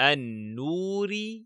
النور